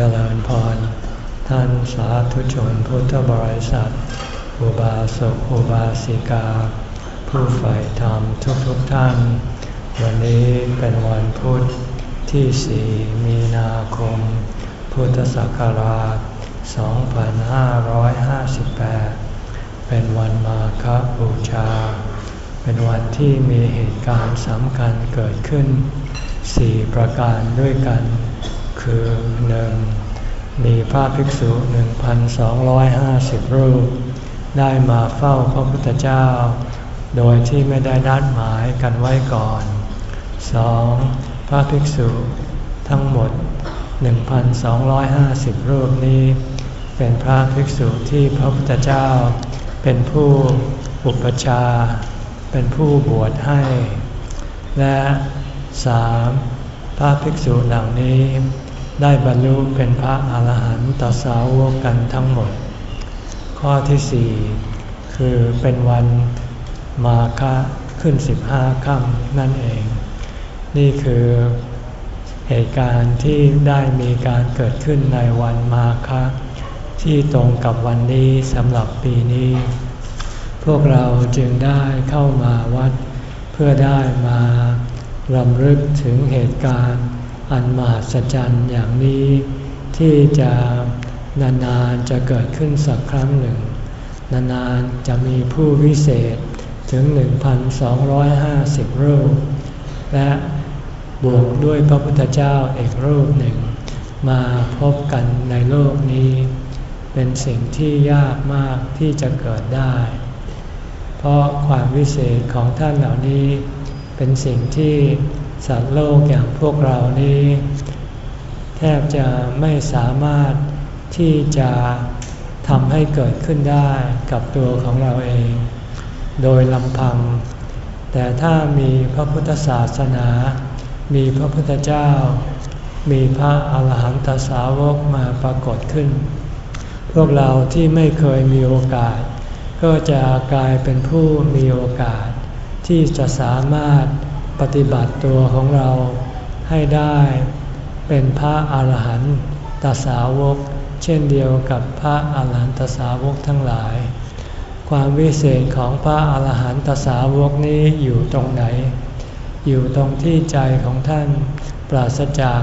เจริญพร ท่านสาธุชนพุทธบริษัท อุบาสกอุบาสิกา ผู้ใฝ่ธรรมทุกๆทท่าน วันนี้เป็นวันพุทธที่สี่มีนาคม พุทธศักราช 2558 เป็นวันมาคบูชา เป็นวันที่มีเหตุการณ์สำคัญเกิดขึ้นสี่ประการด้วยกัน คือหนึ่งมีพระภิกษุ 1,250 รูป ได้มาเฝ้าพระพุทธเจ้า โดยที่ไม่ได้นัดหมายกันไว้ก่อน 2. พระภิกษุทั้งหมด 1,250 รูปนี้ เป็นพระภิกษุที่พระพุทธเจ้า เป็นผู้อุปชา เป็นผู้บวชให้ และ 3. พระภิกษุเหล่านี้ ได้บรรลุเป็นพระอาหารหันตสาวกกันทั้งหมด ข้อที่สี่คือเป็นวันมาฆะขึ้นสิบห้าค่ำนั่นเอง นี่คือเหตุการณ์ที่ได้มีการเกิดขึ้นในวันมาฆะที่ตรงกับวันนี้สำหรับปีนี้ พวกเราจึงได้เข้ามาวัด เพื่อได้มารำลึกถึงเหตุการณ์ อันมหัศจรรย์อย่างนี้ที่จะนานๆจะเกิดขึ้นสักครั้งหนึ่ง นานๆจะมีผู้วิเศษถึง 1,250 รูป และบวกด้วยพระพุทธเจ้าเอกรูปหนึ่ง มาพบกันในโลกนี้ เป็นสิ่งที่ยากมากที่จะเกิดได้ เพราะความวิเศษของท่านเหล่านี้ เป็นสิ่งที่ สัตว์โลกอย่างพวกเรานี้ แทบจะไม่สามารถที่จะทำให้เกิดขึ้นได้กับตัวของเราเอง โดยลำพัง แต่ถ้ามีพระพุทธศาสนา มีพระพุทธเจ้า มีพระอาหารหันตสาวกมาปรากฏขึ้น พวกเราที่ไม่เคยมีโอกาส ก็จะกลายเป็นผู้มีโอกาส ที่จะสามารถ ปฏิบัติตัวของเราให้ได้เป็นพระอาหารหันตสาวก เช่นเดียวกับพระอาหารหันตสาวกทั้งหลาย ความวิเศษของพระอาหารหันตสาวกนี้อยู่ตรงไหน อยู่ตรงที่ใจของท่านปราศจาก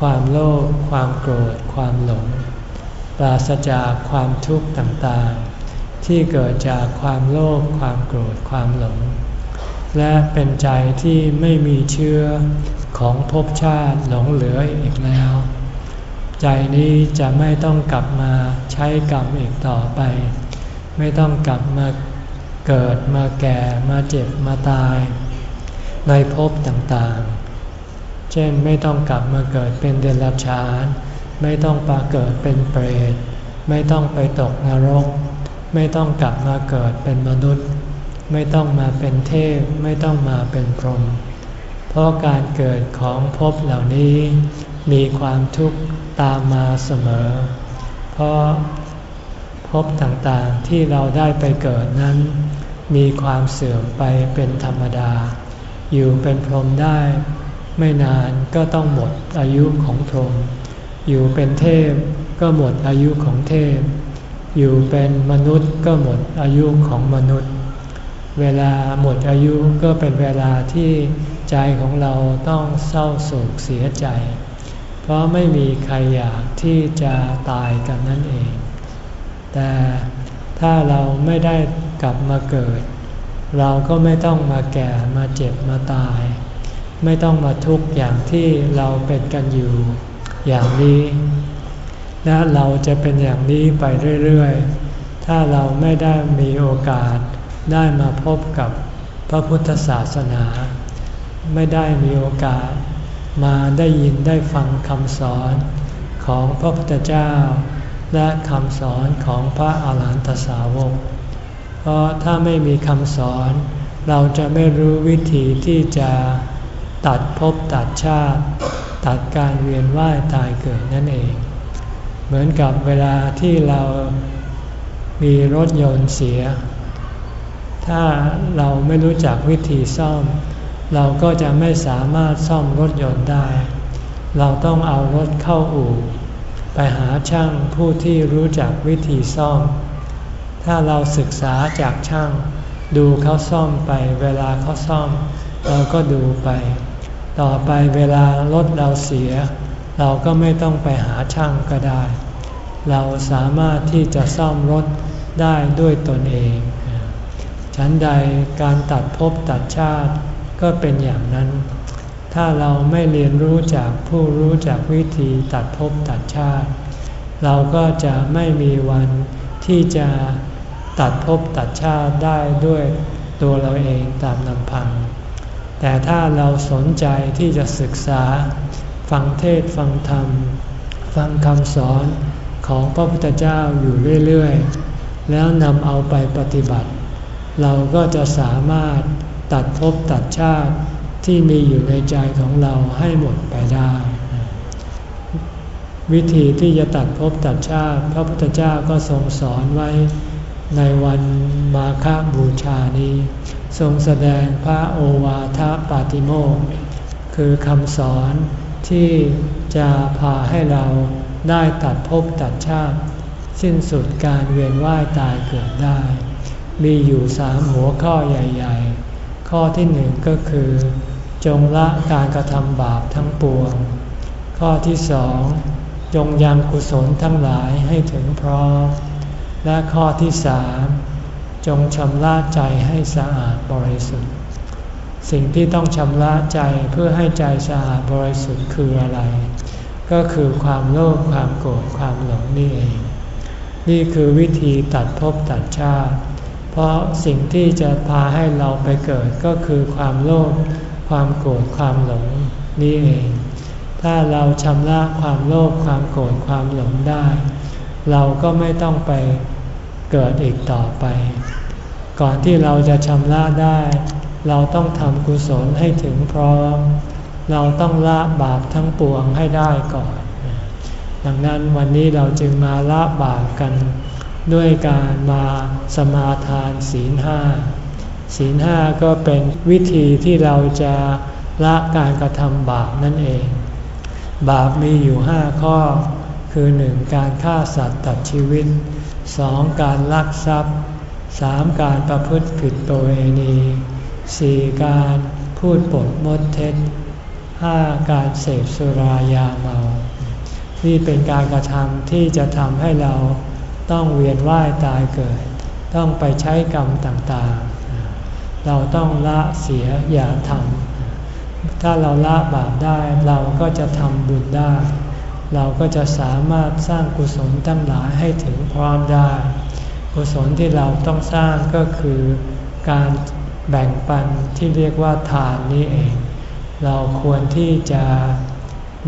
ความโลภความโกรธ ความหลง ปราศจากความทุกข์ต่างๆ ที่เกิดจากความโลภความโกรธความหลง และเป็นใจที่ไม่มีเชื้อของภพชาติหลงเหลืออีกแล้ว ใจนี้จะไม่ต้องกลับมาใช้กรรมอีกต่อไป ไม่ต้องกลับมาเกิดมาแก่มาเจ็บมาตาย ในภพต่างๆ เช่นไม่ต้องกลับมาเกิดเป็นเดรัจฉาน ไม่ต้องปาเกิดเป็นเปรต ไม่ต้องไปตกนรก ไม่ต้องกลับมาเกิดเป็นมนุษย์ ไม่ต้องมาเป็นเทพไม่ต้องมาเป็นพรหมเพราะการเกิดของภพเหล่านี้มีความทุกข์ตามมาเสมอ เพราะภพต่างๆที่เราได้ไปเกิดนั้น มีความเสื่อมไปเป็นธรรมดา อยู่เป็นพรหมได้ ไม่นานก็ต้องหมดอายุของพรหมอยู่เป็นเทพก็หมดอายุของเทพ อยู่เป็นมนุษย์ก็หมดอายุของมนุษย์ เวลาหมดอายุก็เป็นเวลาที่ใจของเราต้องเศร้าโศกเสียใจ เพราะไม่มีใครอยากที่จะตายกันนั่นเอง แต่ถ้าเราไม่ได้กลับมาเกิด เราก็ไม่ต้องมาแก่มาเจ็บมาตาย ไม่ต้องมาทุกข์อย่างที่เราเป็นกันอยู่อย่างนี้ และเราจะเป็นอย่างนี้ไปเรื่อยๆ ถ้าเราไม่ได้มีโอกาส ได้มาพบกับพระพุทธศาสนา ไม่ได้มีโอกาสมาได้ยินได้ฟังคำสอนของพระพุทธเจ้า และคำสอนของพระอาหารหันตสาวก เพราะถ้าไม่มีคำสอนเราจะไม่รู้วิธีที่จะตัดภพตัดชาติ ตัดการเวียนว่ายตายเกิดนั่นเอง เหมือนกับเวลาที่เรามีรถยนต์เสีย ถ้าเราไม่รู้จักวิธีซ่อม เราก็จะไม่สามารถซ่อมรถยนต์ได้ เราต้องเอารถเข้าอู่ ไปหาช่างผู้ที่รู้จักวิธีซ่อม ถ้าเราศึกษาจากช่าง ดูเขาซ่อมไป เวลาเขาซ่อม เราก็ดูไป ต่อไปเวลารถเราเสีย เราก็ไม่ต้องไปหาช่างก็ได้ เราสามารถที่จะซ่อมรถได้ด้วยตนเอง ฉันใดการตัดภพตัดชาติก็เป็นอย่างนั้น ถ้าเราไม่เรียนรู้จากผู้รู้จากวิธีตัดภพตัดชาติ เราก็จะไม่มีวันที่จะตัดภพตัดชาติได้ด้วยตัวเราเองตามลำพัง แต่ถ้าเราสนใจที่จะศึกษา ฟังเทศฟังธรรม ฟังคำสอนของพระพุทธเจ้าอยู่เรื่อย ๆ แล้วนำเอาไปปฏิบัติ เราก็จะสามารถตัดภพตัดชาติที่มีอยู่ในใจของเราให้หมดไปได้ วิธีที่จะตัดภพตัดชาติ พระพุทธเจ้าก็ทรงสอนไว้ในวันมาฆบูชานี้ ทรงแสดงพระโอวาทปาติโมกคือคำสอนที่จะพาให้เราได้ตัดภพตัดชาติ สิ้นสุดการเวียนว่ายตายเกิดได้ มีอยู่สามหัวข้อใหญ่ ๆ ข้อที่หนึ่งก็คือ จงละการกระทำบาปทั้งปวง ข้อที่สองจงยังกุศลทั้งหลายให้ถึงพร้อม และข้อที่สามจงชำระใจให้สะอาดบริสุทธิ์ สิ่งที่ต้องชำระใจเพื่อให้ใจสะอาดบริสุทธิ์คืออะไร ก็คือความโลภความโกรธความหลงนี่เอง นี่คือวิธีตัดภพตัดชาติ เพราะสิ่งที่จะพาให้เราไปเกิดก็คือความโลภ ความโกรธ ความหลงนี่เอง ถ้าเราชำระความโลภ ความโกรธ ความหลงได้ เราก็ไม่ต้องไปเกิดอีกต่อไป ก่อนที่เราจะชำระได้ เราต้องทำกุศลให้ถึงพร้อม เราต้องละบาปทั้งปวงให้ได้ก่อน ดังนั้นวันนี้เราจึงมาละบาปกัน ด้วยการมาสมาทานศีลห้าศีลห้าก็เป็นวิธีที่เราจะละการกระทำบาปนั่นเอง บาปมีอยู่ห้าข้อ คือหนึ่งการฆ่าสัตว์ตัดชีวิตสองการลักทรัพย์สามการประพฤติผิดประเวณีสี่การพูดปดมดเท็จห้าการเสพสุรายาเมา นี่เป็นการกระทำที่จะทำให้เรา ต้องเวียนว่ายตายเกิด ต้องไปใช้กรรมต่างๆ เราต้องละเสียอย่าทำถ้าเราละบาปได้เราก็จะทำบุญได้ เราก็จะสามารถสร้างกุศลตั้งหลายให้ถึงพร้อมได้ กุศลที่เราต้องสร้างก็คือการแบ่งปันที่เรียกว่าทานนี้เอง เราควรที่จะ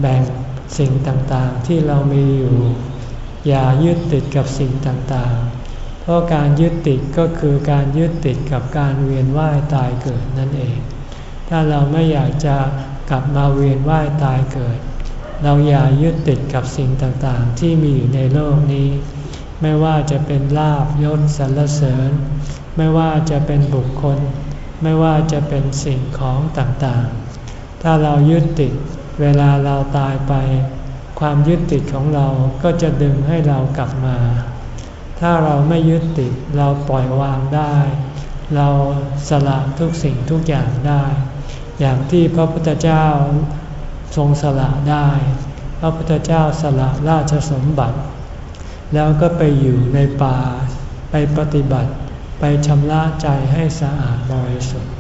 แบ่งสิ่งต่างๆที่เรามีอยู่ อย่ายึดติดกับสิ่งต่างๆ เพราะการยึดติดก็คือการยึดติดกับการเวียนว่ายตายเกิดนั่นเอง ถ้าเราไม่อยากจะกลับมาเวียนว่ายตายเกิด เราอย่ายึดติดกับสิ่งต่างๆ ที่มีอยู่ในโลกนี้ ไม่ว่าจะเป็นลาบยศสรรเสริญ ไม่ว่าจะเป็นบุคคล ไม่ว่าจะเป็นสิ่งของต่างๆ ถ้าเรายึดติดเวลาเราตายไป ความยึดติดของเราก็จะดึงให้เรากลับมา ถ้าเราไม่ยึดติดเราปล่อยวางได้ เราสละทุกสิ่งทุกอย่างได้ อย่างที่พระพุทธเจ้าทรงสละได้ พระพุทธเจ้าสละราชสมบัติ แล้วก็ไปอยู่ในป่า ไปปฏิบัติ ไปชำระใจให้สะอาดบริสุทธิ์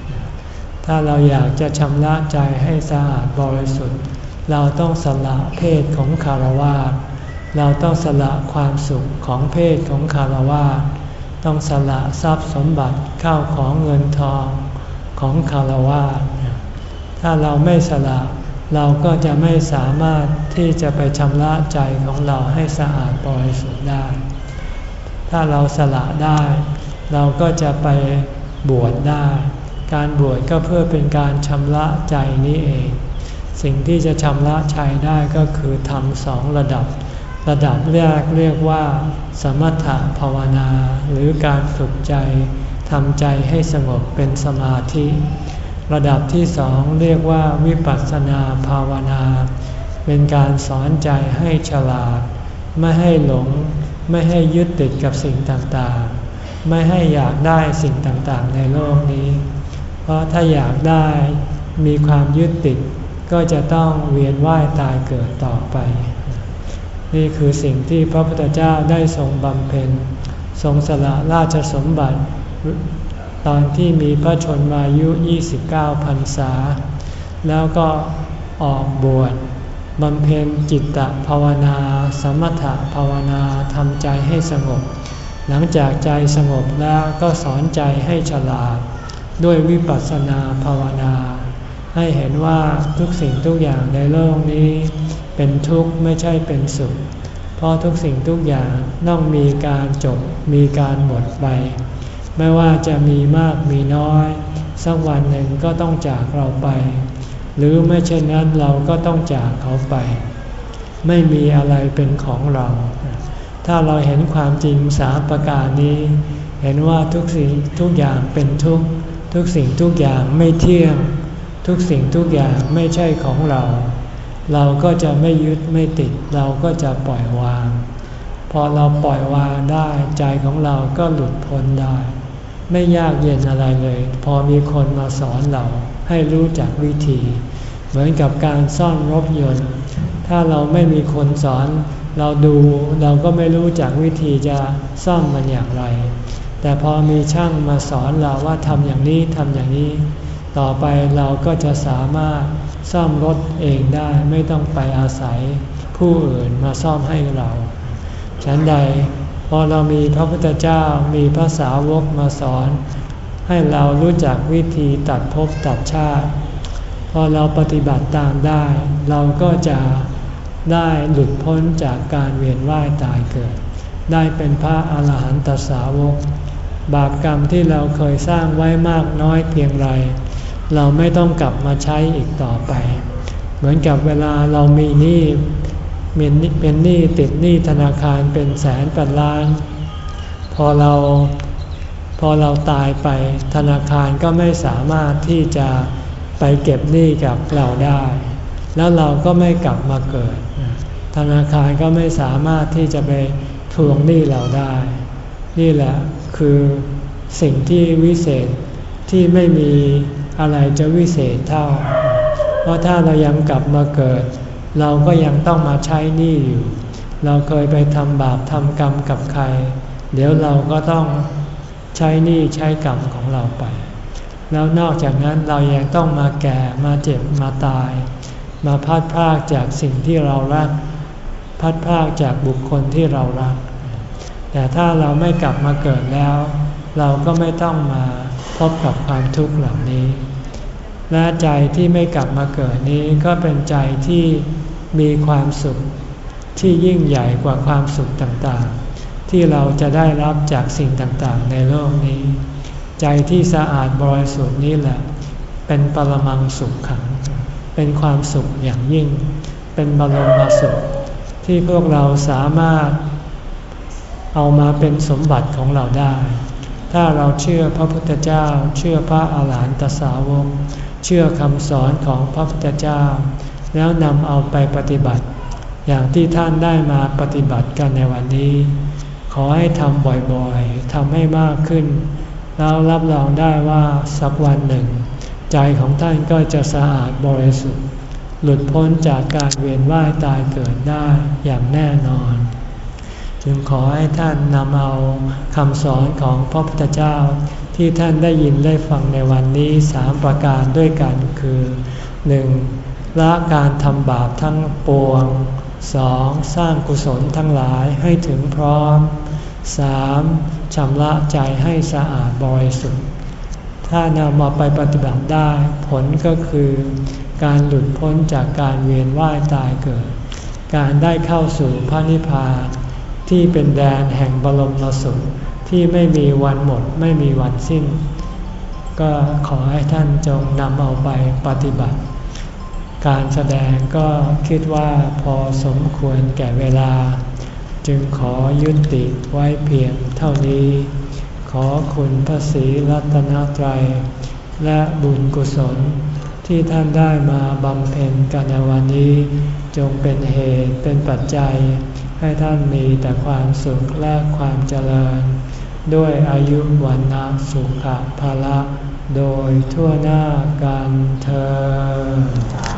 ถ้าเราอยากจะชำระใจให้สะอาดบริสุทธิ์ เราต้องสละเพศของคารวะเราต้องสละความสุขของเพศของคารวะต้องสละทรัพย์สมบัติข้าวของเงินทองของคารวะถ้าเราไม่สละเราก็จะไม่สามารถที่จะไปชำระใจของเราให้สะอาดบริสุทธิ์ได้ ถ้าเราสละได้ เราก็จะไปบวชได้ การบวชก็เพื่อเป็นการชำระใจนี้เอง สิ่งที่จะชำระใจได้ก็คือทำสองระดับ ระดับแรกเรียกว่า สมถะภาวนา หรือการฝึกใจทำใจให้สงบเป็นสมาธิ ระดับที่สองเรียกว่าวิปัสสนาภาวนา เป็นการสอนใจให้ฉลาด ไม่ให้หลง ไม่ให้ยึดติดกับสิ่งต่างๆ ไม่ให้อยากได้สิ่งต่างๆ ในโลกนี้ เพราะถ้าอยากได้มีความยึดติด ก็จะต้องเวียนว่ายตายเกิดต่อไป นี่คือสิ่งที่พระพุทธเจ้าได้ทรงบำเพ็ญ ทรงสละราชสมบัติ ตอนที่มีพระชนมายุ 29 พรรษา แล้วก็ออกบวชบำเพ็ญจิตตภาวนา สมถภาวนาทำใจให้สงบ หลังจากใจสงบแล้วก็สอนใจให้ฉลาด ด้วยวิปัสสนาภาวนา ให้เห็นว่าทุกสิ่งทุกอย่างในโลกนี้เป็นทุกข์ไม่ใช่เป็นสุข เพราะทุกสิ่งทุกอย่างต้องมีการจบมีการหมดไป ไม่ว่าจะมีมากมีน้อย สักวันหนึ่งก็ต้องจากเราไป หรือไม่เช่นนั้นเราก็ต้องจากเขาไป ไม่มีอะไรเป็นของเรา ถ้าเราเห็นความจริงสามประการนี้ เห็นว่าทุกสิ่งทุกอย่างเป็นทุกทุกสิ่งทุกอย่างไม่เที่ยง ทุกสิ่งทุกอย่างไม่ใช่ของเรา เราก็จะไม่ยึดไม่ติด เราก็จะปล่อยวาง พอเราปล่อยวางได้ใจของเราก็หลุดพ้นได้ ไม่ยากเย็นอะไรเลย พอมีคนมาสอนเราให้รู้จักวิธี เหมือนกับการซ่อมรถยนต์ ถ้าเราไม่มีคนสอน เราดูเราก็ไม่รู้จักวิธีจะซ่อมมันอย่างไร แต่พอมีช่างมาสอนเราว่าทำอย่างนี้ทำอย่างนี้ ต่อไปเราก็จะสามารถซ่อมรถเองได้ไม่ต้องไปอาศัยผู้อื่นมาซ่อมให้เราฉันใดพอเรามีพระพุทธเจ้ามีพระสาวกมาสอน ให้เรารู้จักวิธีตัดภพตัดชาติ พอเราปฏิบัติตามได้ เราก็จะได้หลุดพ้นจากการเวียนว่ายตายเกิด ได้เป็นพระอาหารหันตสาวก บาปกรรมที่เราเคยสร้างไว้มากน้อยเพียงไร เราไม่ต้องกลับมาใช้อีกต่อไป เหมือนกับเวลาเรามีหนี้เป็นหนี้ติดหนี้ธนาคารเป็นแสนเป็นล้าน พอเราพอเราตายไปธนาคารก็ไม่สามารถที่จะไปเก็บหนี้กับเราได้ แล้วเราก็ไม่กลับมาเกิด ธนาคารก็ไม่สามารถที่จะไปทวงหนี้เราได้ นี่แหละคือสิ่งที่วิเศษที่ไม่มี อะไรจะวิเศษเท่า เพราะถ้าเรายังกลับมาเกิด เราก็ยังต้องมาใช้หนี้อยู่ เราเคยไปทำบาปทำกรรมกับใคร เดี๋ยวเราก็ต้องใช้หนี้ใช้กรรมของเราไป แล้วนอกจากนั้นเรายังต้องมาแก่มาเจ็บมาตาย มาพัดพากจากสิ่งที่เรารัก พัดพากจากบุคคลที่เรารัก แต่ถ้าเราไม่กลับมาเกิดแล้ว เราก็ไม่ต้องมา พบกับความทุกข์เหล่านี้ และใจที่ไม่กลับมาเกิดนี้ก็เป็นใจที่มีความสุขที่ยิ่งใหญ่กว่าความสุขต่างๆ ที่เราจะได้รับจากสิ่งต่างๆ ในโลกนี้ ใจที่สะอาดบริสุทธิ์นี้แหละ เป็นปรมังสุขขัง เป็นความสุขอย่างยิ่ง เป็นบรมสุข ที่พวกเราสามารถเอามาเป็นสมบัติของเราได้ ถ้าเราเชื่อพระพุทธเจ้า เชื่อพระอาหารหันตสาวก เชื่อคำสอนของพระพุทธเจ้า แล้วนำเอาไปปฏิบัติ อย่างที่ท่านได้มาปฏิบัติกันในวันนี้ ขอให้ทำบ่อยๆทำให้มากขึ้น แล้วรับรองได้ว่าสักวันหนึ่ง ใจของท่านก็จะสะอาดบริสุทธิ์ หลุดพ้นจากการเวียนว่ายตายเกิดได้อย่างแน่นอน จึงขอให้ท่านนำเอาคำสอนของพระพุทธเจ้า ที่ท่านได้ยินได้ฟังในวันนี้สามประการด้วยกันคือ 1. ละการทำบาปทั้งปวง 2. สร้างกุศลทั้งหลายให้ถึงพร้อม 3. ชำระใจให้สะอาดบริสุทธิ์ ถ้านำมาไปปฏิบัติได้ ผลก็คือ การหลุดพ้นจากการเวียนว่ายตายเกิด การได้เข้าสู่พระนิพพาน ที่เป็นแดนแห่งบรมสุขที่ไม่มีวันหมดไม่มีวันสิ้น ก็ขอให้ท่านจงนำเอาไปปฏิบัติ การแสดงก็คิดว่าพอสมควรแก่เวลา จึงขอยุติไว้เพียงเท่านี้ ขอคุณพระศรีรัตนตรัย และบุญกุศลที่ท่านได้มาบำเพ็ญกันในวันนี้ จงเป็นเหตุเป็นปัจจัย ให้ท่านมีแต่ความสุขและความเจริญ ด้วยอายุวันนาสุขภาละ โดยทั่วหน้ากันเธอ